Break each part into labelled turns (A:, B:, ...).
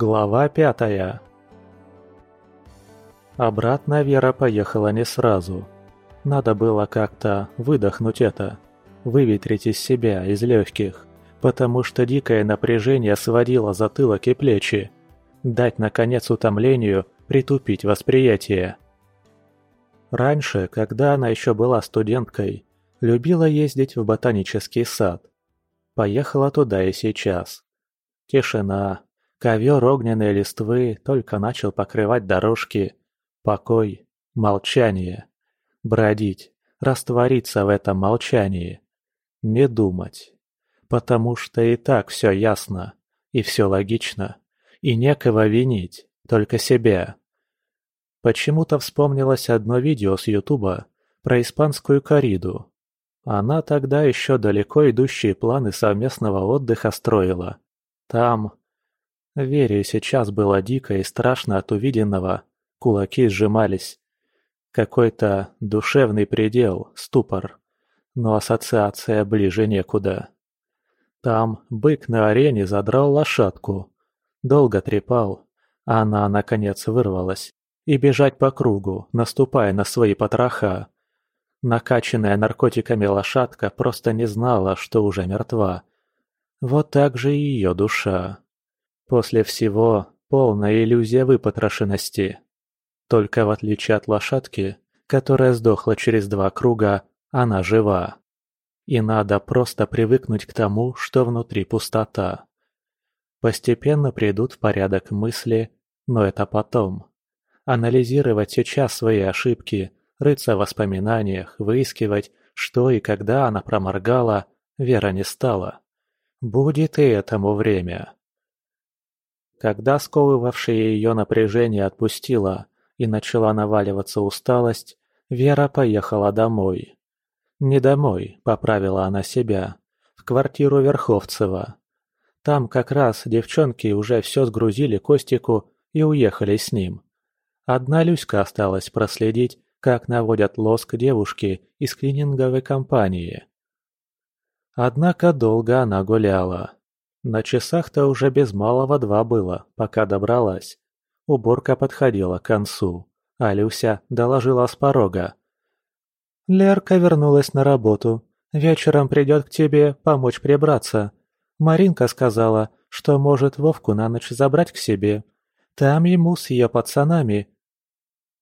A: Глава пятая Обратно Вера поехала не сразу. Надо было как-то выдохнуть это, выветрить из себя, из легких, потому что дикое напряжение сводило затылок и плечи. Дать, наконец, утомлению притупить восприятие. Раньше, когда она еще была студенткой, любила ездить в ботанический сад. Поехала туда и сейчас. Тишина, ковер огненной листвы только начал покрывать дорожки. Покой, молчание. Бродить, раствориться в этом молчании. Не думать. Потому что и так все ясно, и все логично, и некого винить, только себя. Почему-то вспомнилось одно видео с Ютуба про испанскую кориду. Она тогда еще далеко идущие планы совместного отдыха строила. Там... Вере сейчас было дико и страшно от увиденного. Кулаки сжимались. Какой-то душевный предел, ступор. Но ассоциация ближе некуда. Там бык на арене задрал лошадку. Долго трепал, а она, наконец, вырвалась и бежать по кругу, наступая на свои потроха. Накачанная наркотиками лошадка просто не знала, что уже мертва. Вот так же и ее душа. После всего полная иллюзия выпотрошенности. Только в отличие от лошадки, которая сдохла через два круга, она жива. И надо просто привыкнуть к тому, что внутри пустота. Постепенно придут в порядок мысли, но это потом. Анализировать сейчас свои ошибки, рыться в воспоминаниях, выискивать, что и когда она проморгала, Вера не стала. Будет и этому время. Когда сковывавшее ее напряжение отпустило и начала наваливаться усталость, Вера поехала домой. Не домой, поправила она себя, в квартиру Верховцева. Там как раз девчонки уже все сгрузили Костику и уехали с ним. Одна Люська осталась проследить, как наводят лоск девушки из клининговой компании. Однако долго она гуляла. На часах-то уже без малого два было, пока добралась. Уборка подходила к концу, а Люся доложила с порога. «Лерка вернулась на работу. Вечером придет к тебе помочь прибраться. Маринка сказала, что может Вовку на ночь забрать к себе. Там ему с ее пацанами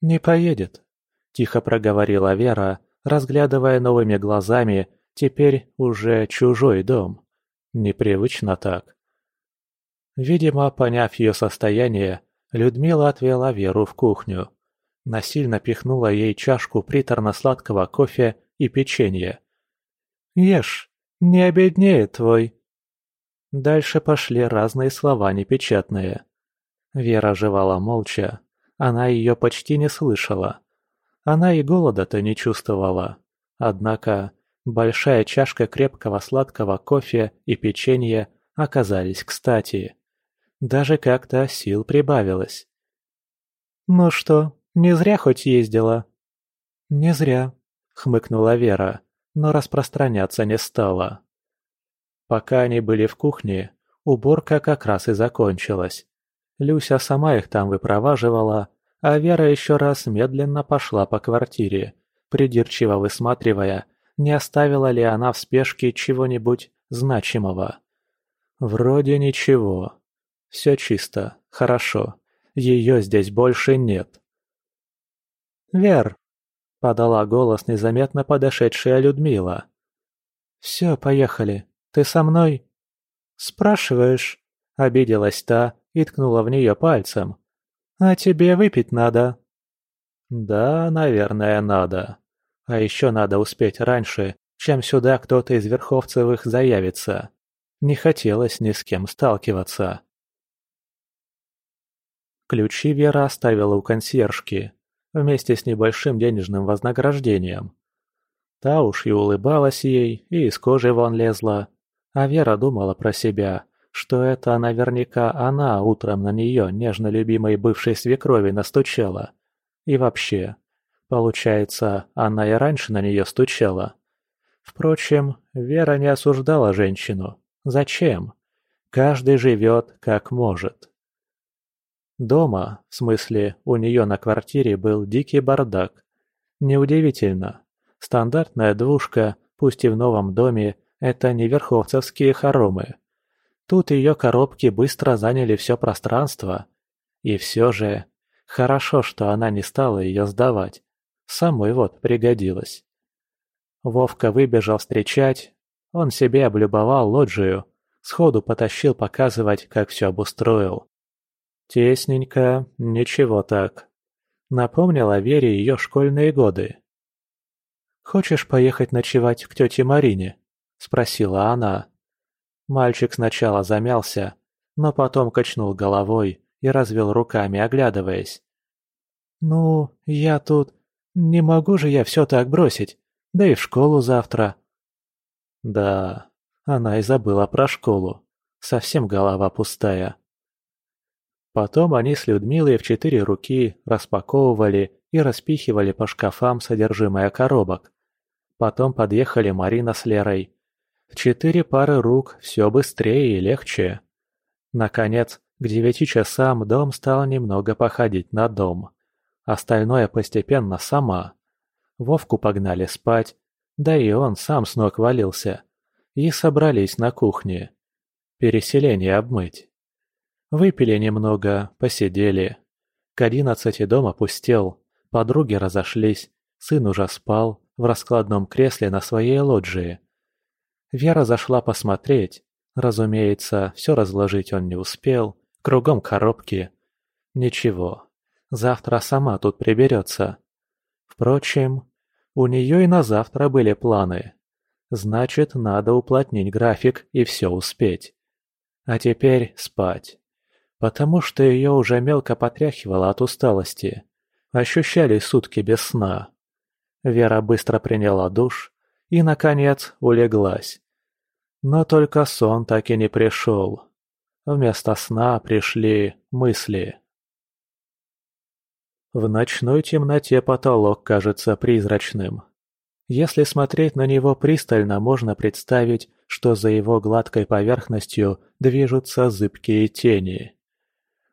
A: «Не поедет», – тихо проговорила Вера, разглядывая новыми глазами теперь уже чужой дом. Непривычно так. Видимо, поняв ее состояние, Людмила отвела Веру в кухню. Насильно пихнула ей чашку приторно-сладкого кофе и печенье. «Ешь, не обеднеет твой». Дальше пошли разные слова непечатные. Вера жевала молча, она ее почти не слышала. Она и голода-то не чувствовала. Однако большая чашка крепкого сладкого кофе и печенье оказались кстати. Даже как-то сил прибавилось. «Ну что, не зря хоть ездила?» «Не зря», — хмыкнула Вера, но распространяться не стала. Пока они были в кухне, уборка как раз и закончилась. Люся сама их там выпроваживала, а Вера еще раз медленно пошла по квартире, придирчиво высматривая, не оставила ли она в спешке чего-нибудь значимого. Вроде ничего. Все чисто, хорошо. Ее здесь больше нет. «Вер!» — подала голос незаметно подошедшая Людмила. «Все, поехали. Ты со мной?» «Спрашиваешь?» — обиделась та и ткнула в нее пальцем. «А тебе выпить надо». «Да, наверное, надо. А еще надо успеть раньше, чем сюда кто-то из Верховцевых заявится. Не хотелось ни с кем сталкиваться». Ключи Вера оставила у консьержки, вместе с небольшим денежным вознаграждением. Та уж и улыбалась ей, и из кожи вон лезла. А Вера думала про себя, что это наверняка она утром на нее, нежно любимой бывшей свекрови, настучала. И вообще, получается, она и раньше на нее стучала. Впрочем, Вера не осуждала женщину. Зачем? Каждый живет как может. Дома, в смысле, у нее на квартире был дикий бардак. Неудивительно. Стандартная двушка, пусть и в новом доме, это не верховцевские хоромы. Тут ее коробки быстро заняли все пространство. И все же, хорошо, что она не стала ее сдавать. Самой вот пригодилась. Вовка выбежал встречать. Он себе облюбовал лоджию. Сходу потащил показывать, как все обустроил. Тесненько, ничего так. Напомнила Вере ее школьные годы. «Хочешь поехать ночевать к тете Марине?» – спросила она. Мальчик сначала замялся, но потом качнул головой и развел руками, оглядываясь. «Ну, я тут... Не могу же я все так бросить, да и в школу завтра». Да, она и забыла про школу. Совсем голова пустая. Потом они с Людмилой в четыре руки распаковывали и распихивали по шкафам содержимое коробок. Потом подъехали Марина с Лерой. Четыре пары рук все быстрее и легче. Наконец, к девяти часам дом стал немного походить на дом. Остальное постепенно сама. Вовку погнали спать, да и он сам с ног валился. И собрались на кухне. Переселение обмыть. Выпили немного, посидели. К одиннадцати дом опустел, подруги разошлись, сын уже спал в раскладном кресле на своей лоджии. Вера зашла посмотреть. Разумеется, все разложить он не успел, кругом коробки. Ничего, завтра сама тут приберется. Впрочем, у нее и на завтра были планы. Значит, надо уплотнить график и все успеть. А теперь спать потому что ее уже мелко потряхивало от усталости. Ощущали сутки без сна. Вера быстро приняла душ и, наконец, улеглась. Но только сон так и не пришел. Вместо сна пришли мысли. В ночной темноте потолок кажется призрачным. Если смотреть на него пристально, можно представить, что за его гладкой поверхностью движутся зыбкие тени.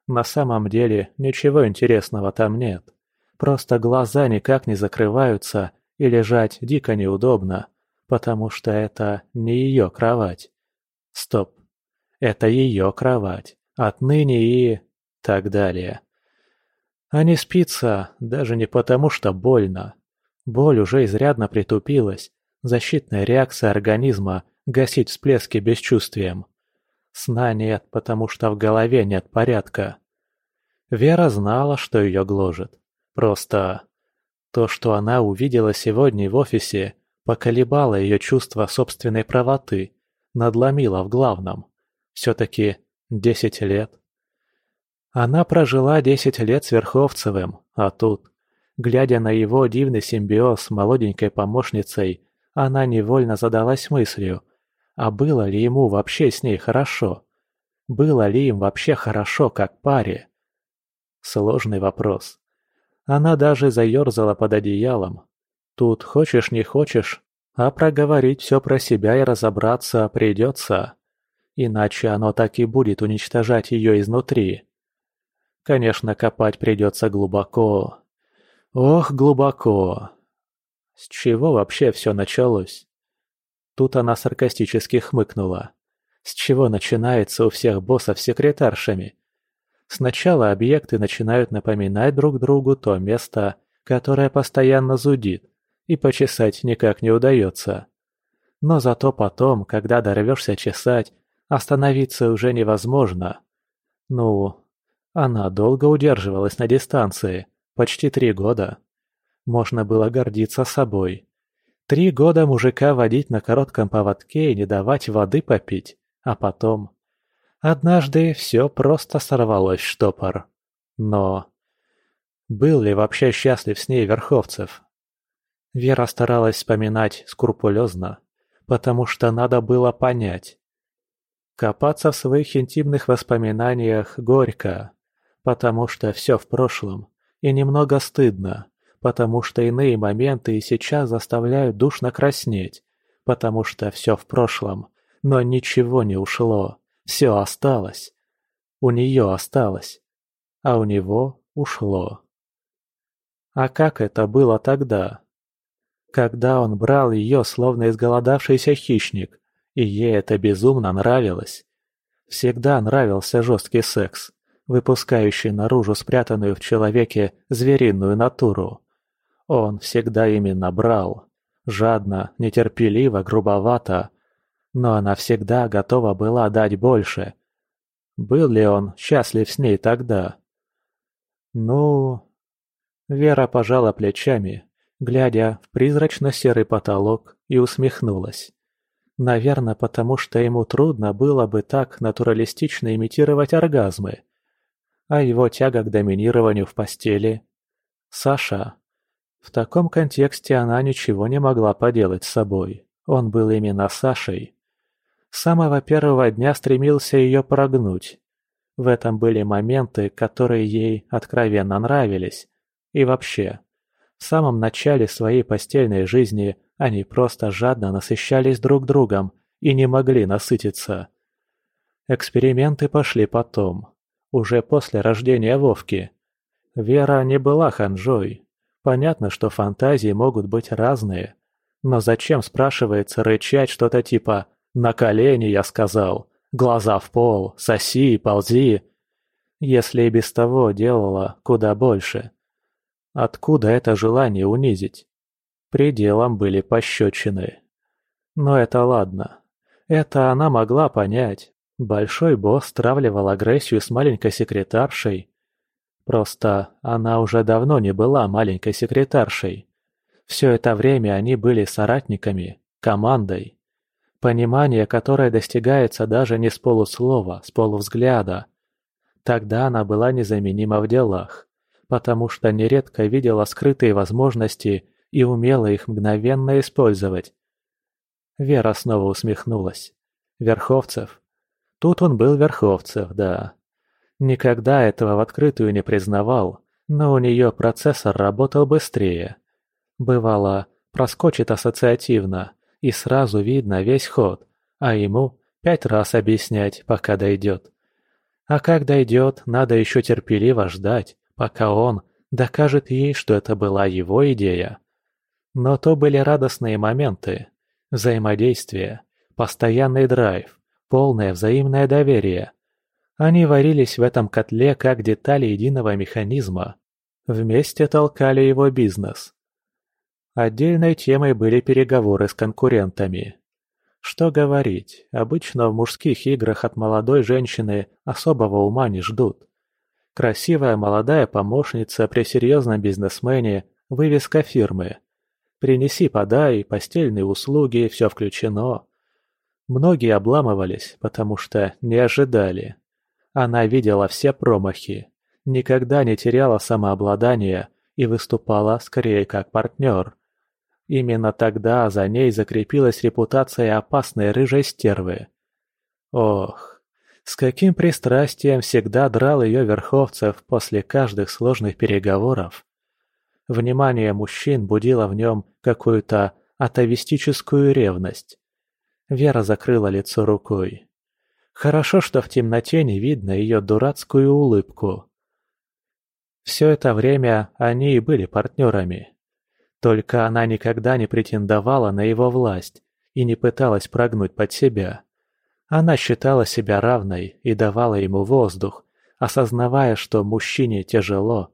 A: На самом деле ничего интересного там нет. Просто глаза никак не закрываются и лежать дико неудобно, потому что это не ее кровать. Стоп. Это ее кровать. Отныне и... так далее. А не спится даже не потому, что больно. Боль уже изрядно притупилась. Защитная реакция организма гасить всплески бесчувствием. Сна нет, потому что в голове нет порядка. Вера знала, что ее гложет. Просто то, что она увидела сегодня в офисе, поколебало ее чувство собственной правоты, надломило в главном. Все-таки десять лет. Она прожила десять лет с Верховцевым, а тут, глядя на его дивный симбиоз с молоденькой помощницей, она невольно задалась мыслью, а было ли ему вообще с ней хорошо? Было ли им вообще хорошо как паре? Сложный вопрос. Она даже заерзала под одеялом. Тут хочешь не хочешь, а проговорить все про себя и разобраться придется. Иначе оно так и будет уничтожать ее изнутри. Конечно, копать придется глубоко. Ох, глубоко. С чего вообще все началось? Тут она саркастически хмыкнула. С чего начинается у всех боссов секретаршами? Сначала объекты начинают напоминать друг другу то место, которое постоянно зудит, и почесать никак не удается. Но зато потом, когда дорвешься чесать, остановиться уже невозможно. Ну, она долго удерживалась на дистанции, почти три года. Можно было гордиться собой. Три года мужика водить на коротком поводке и не давать воды попить, а потом Однажды все просто сорвалось в штопор. Но... Был ли вообще счастлив с ней Верховцев? Вера старалась вспоминать скрупулезно, потому что надо было понять. Копаться в своих интимных воспоминаниях горько, потому что все в прошлом, и немного стыдно, потому что иные моменты и сейчас заставляют душно краснеть, потому что все в прошлом, но ничего не ушло. Все осталось. У нее осталось. а у него ушло. А как это было тогда? Когда он брал ее, словно изголодавшийся хищник, и ей это безумно нравилось. Всегда нравился жесткий секс, выпускающий наружу спрятанную в человеке звериную натуру. Он всегда именно брал. Жадно, нетерпеливо, грубовато. Но она всегда готова была дать больше. Был ли он счастлив с ней тогда? Ну... Вера пожала плечами, глядя в призрачно-серый потолок, и усмехнулась. Наверное, потому что ему трудно было бы так натуралистично имитировать оргазмы. А его тяга к доминированию в постели... Саша. В таком контексте она ничего не могла поделать с собой. Он был именно Сашей. С самого первого дня стремился ее прогнуть. В этом были моменты, которые ей откровенно нравились. И вообще, в самом начале своей постельной жизни они просто жадно насыщались друг другом и не могли насытиться. Эксперименты пошли потом, уже после рождения Вовки. Вера не была ханжой. Понятно, что фантазии могут быть разные. Но зачем, спрашивается, рычать что-то типа «на колени, я сказал», «глаза в пол», «соси, ползи», если и без того делала куда больше. Откуда это желание унизить? Пределом были пощечины. Но это ладно. Это она могла понять. Большой босс травливал агрессию с маленькой секретаршей. Просто она уже давно не была маленькой секретаршей. Все это время они были соратниками, командой. Понимание, которое достигается даже не с полуслова, с полувзгляда. Тогда она была незаменима в делах потому что нередко видела скрытые возможности и умела их мгновенно использовать. Вера снова усмехнулась. Верховцев. Тут он был Верховцев, да. Никогда этого в открытую не признавал, но у нее процессор работал быстрее. Бывало, проскочит ассоциативно, и сразу видно весь ход, а ему пять раз объяснять, пока дойдет. А как дойдет, надо еще терпеливо ждать, пока он докажет ей, что это была его идея. Но то были радостные моменты, взаимодействие, постоянный драйв, полное взаимное доверие. Они варились в этом котле как детали единого механизма. Вместе толкали его бизнес. Отдельной темой были переговоры с конкурентами. Что говорить, обычно в мужских играх от молодой женщины особого ума не ждут. Красивая молодая помощница при серьезном бизнесмене, вывеска фирмы. Принеси, подай, постельные услуги, все включено. Многие обламывались, потому что не ожидали. Она видела все промахи, никогда не теряла самообладание и выступала скорее как партнер. Именно тогда за ней закрепилась репутация опасной рыжей стервы. Ох, с каким пристрастием всегда драл ее Верховцев после каждых сложных переговоров. Внимание мужчин будило в нем какую-то атовистическую ревность. Вера закрыла лицо рукой. Хорошо, что в темноте не видно ее дурацкую улыбку. Все это время они и были партнерами. Только она никогда не претендовала на его власть и не пыталась прогнуть под себя. Она считала себя равной и давала ему воздух, осознавая, что мужчине тяжело.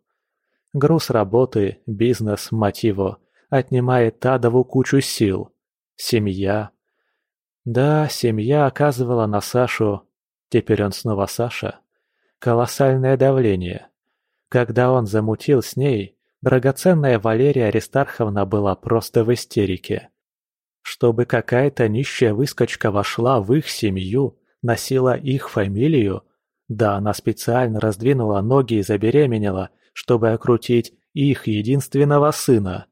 A: Груз работы, бизнес, его, отнимает адову кучу сил. Семья. Да, семья оказывала на Сашу, теперь он снова Саша, колоссальное давление. Когда он замутил с ней, драгоценная Валерия Аристарховна была просто в истерике. Чтобы какая-то нищая выскочка вошла в их семью, носила их фамилию? Да, она специально раздвинула ноги и забеременела, чтобы окрутить их единственного сына.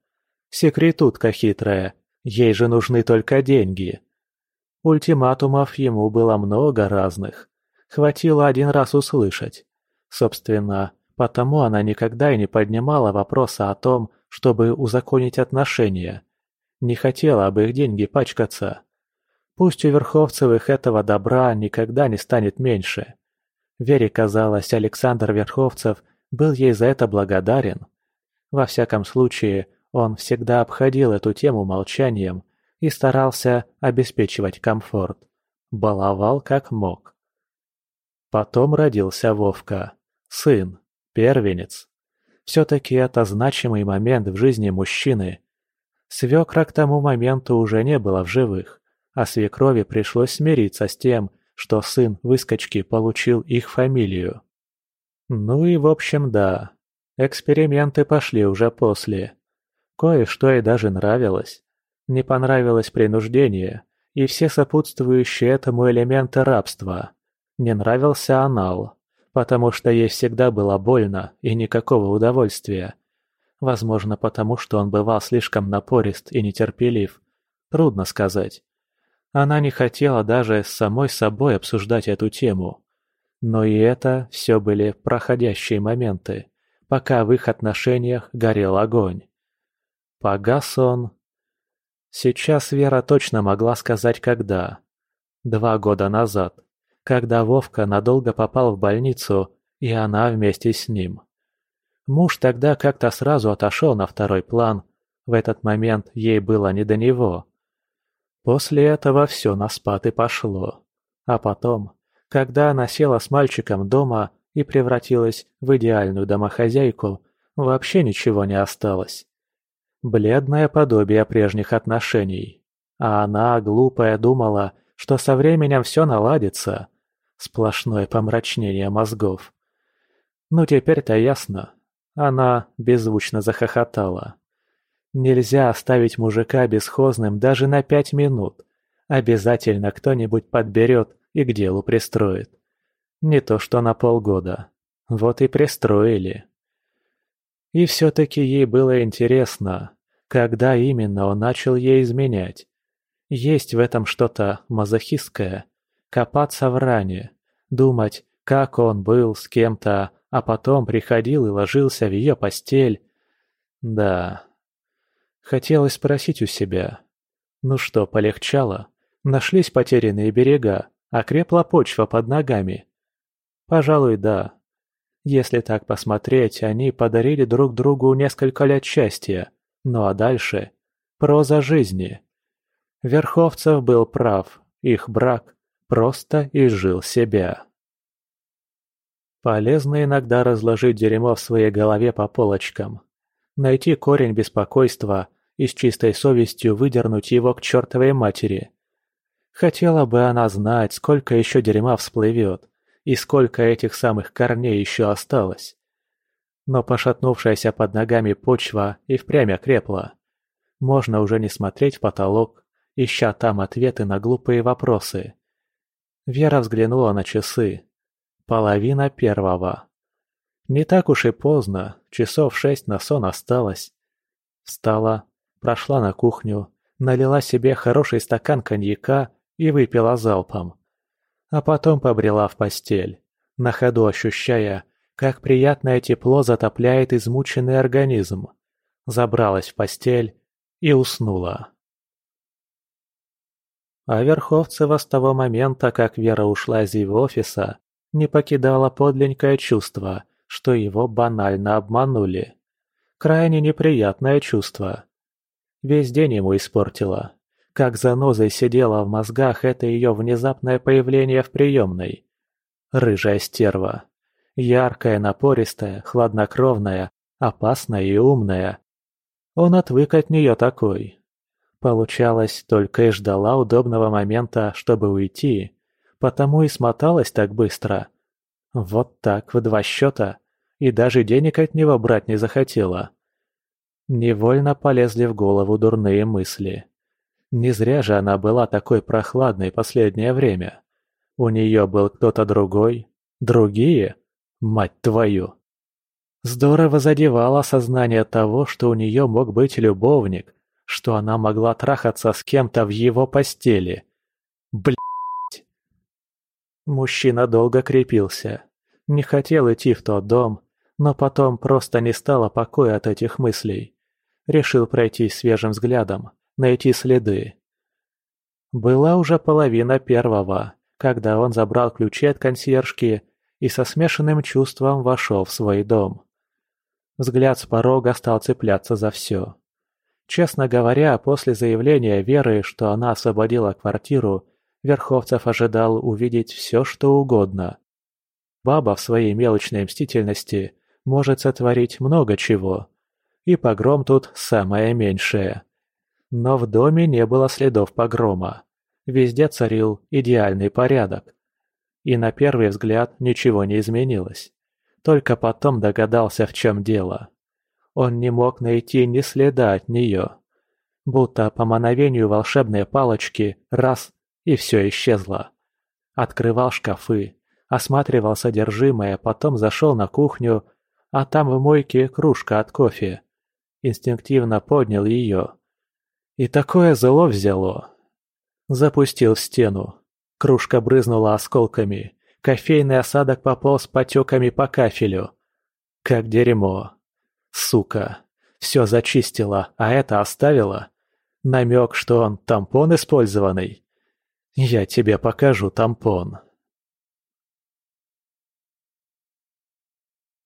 A: Секретутка хитрая, ей же нужны только деньги. Ультиматумов ему было много разных. Хватило один раз услышать. Собственно, потому она никогда и не поднимала вопроса о том, чтобы узаконить отношения. Не хотела об их деньги пачкаться. Пусть у Верховцевых этого добра никогда не станет меньше. Вере казалось, Александр Верховцев был ей за это благодарен. Во всяком случае, он всегда обходил эту тему молчанием и старался обеспечивать комфорт. Баловал как мог. Потом родился Вовка. Сын. Первенец. Все-таки это значимый момент в жизни мужчины. Свекра к тому моменту уже не было в живых, а свекрови пришлось смириться с тем, что сын выскочки получил их фамилию. Ну и в общем да, эксперименты пошли уже после. Кое-что и даже нравилось. Не понравилось принуждение и все сопутствующие этому элементы рабства. Не нравился анал, потому что ей всегда было больно и никакого удовольствия. Возможно, потому что он бывал слишком напорист и нетерпелив. Трудно сказать. Она не хотела даже с самой собой обсуждать эту тему. Но и это все были проходящие моменты, пока в их отношениях горел огонь. Погас он... Сейчас Вера точно могла сказать, когда. Два года назад, когда Вовка надолго попал в больницу, и она вместе с ним. Муж тогда как-то сразу отошел на второй план, в этот момент ей было не до него. После этого все на спад и пошло. А потом, когда она села с мальчиком дома и превратилась в идеальную домохозяйку, вообще ничего не осталось. Бледное подобие прежних отношений. А она, глупая, думала, что со временем все наладится. Сплошное помрачнение мозгов. Ну теперь-то ясно. Она беззвучно захохотала. Нельзя оставить мужика бесхозным даже на пять минут. Обязательно кто-нибудь подберет и к делу пристроит. Не то что на полгода. Вот и пристроили. И все-таки ей было интересно, когда именно он начал ей изменять. Есть в этом что-то мазохистское. Копаться в ране, думать, как он был с кем-то, а потом приходил и ложился в ее постель. Да, Хотелось спросить у себя. Ну что, полегчало? Нашлись потерянные берега, окрепла почва под ногами? Пожалуй, да. Если так посмотреть, они подарили друг другу несколько лет счастья. Ну а дальше – проза жизни. Верховцев был прав, их брак просто изжил себя. Полезно иногда разложить дерьмо в своей голове по полочкам. Найти корень беспокойства и с чистой совестью выдернуть его к чертовой матери. Хотела бы она знать, сколько еще дерьма всплывет, и сколько этих самых корней еще осталось. Но пошатнувшаяся под ногами почва и впрямь окрепла. Можно уже не смотреть в потолок, ища там ответы на глупые вопросы. Вера взглянула на часы. Половина первого. Не так уж и поздно, часов шесть на сон осталось. Встала, прошла на кухню, налила себе хороший стакан коньяка и выпила залпом. А потом побрела в постель, на ходу ощущая, как приятное тепло затопляет измученный организм. Забралась в постель и уснула. А Верховцева с того момента, как Вера ушла из его офиса, не покидала подленькое чувство, что его банально обманули. Крайне неприятное чувство. Весь день ему испортила. Как занозой сидела в мозгах это ее внезапное появление в приемной. Рыжая стерва. Яркая, напористая, хладнокровная, опасная и умная. Он отвык от нее такой. Получалось, только и ждала удобного момента, чтобы уйти, потому и смоталась так быстро. Вот так, в два счета, и даже денег от него брать не захотела. Невольно полезли в голову дурные мысли. Не зря же она была такой прохладной последнее время. У нее был кто-то другой? Другие? Мать твою! Здорово задевало сознание того, что у нее мог быть любовник, что она могла трахаться с кем-то в его постели. Блять! Мужчина долго крепился. Не хотел идти в тот дом, но потом просто не стало покоя от этих мыслей. Решил пройти свежим взглядом, найти следы. Была уже половина первого, когда он забрал ключи от консьержки и со смешанным чувством вошел в свой дом. Взгляд с порога стал цепляться за все. Честно говоря, после заявления Веры, что она освободила квартиру, Верховцев ожидал увидеть все, что угодно. Баба в своей мелочной мстительности может сотворить много чего. И погром тут самое меньшее. Но в доме не было следов погрома. Везде царил идеальный порядок. И на первый взгляд ничего не изменилось. Только потом догадался, в чем дело. Он не мог найти ни следа от нее. Будто по мановению волшебной палочки раз и все исчезло. Открывал шкафы, осматривал содержимое, потом зашел на кухню, а там в мойке кружка от кофе. Инстинктивно поднял ее. И такое зло взяло. Запустил в стену. Кружка брызнула осколками. Кофейный осадок пополз потеками по кафелю. Как дерьмо. Сука. Все зачистила, а это оставила. Намек, что он тампон использованный. Я тебе покажу тампон.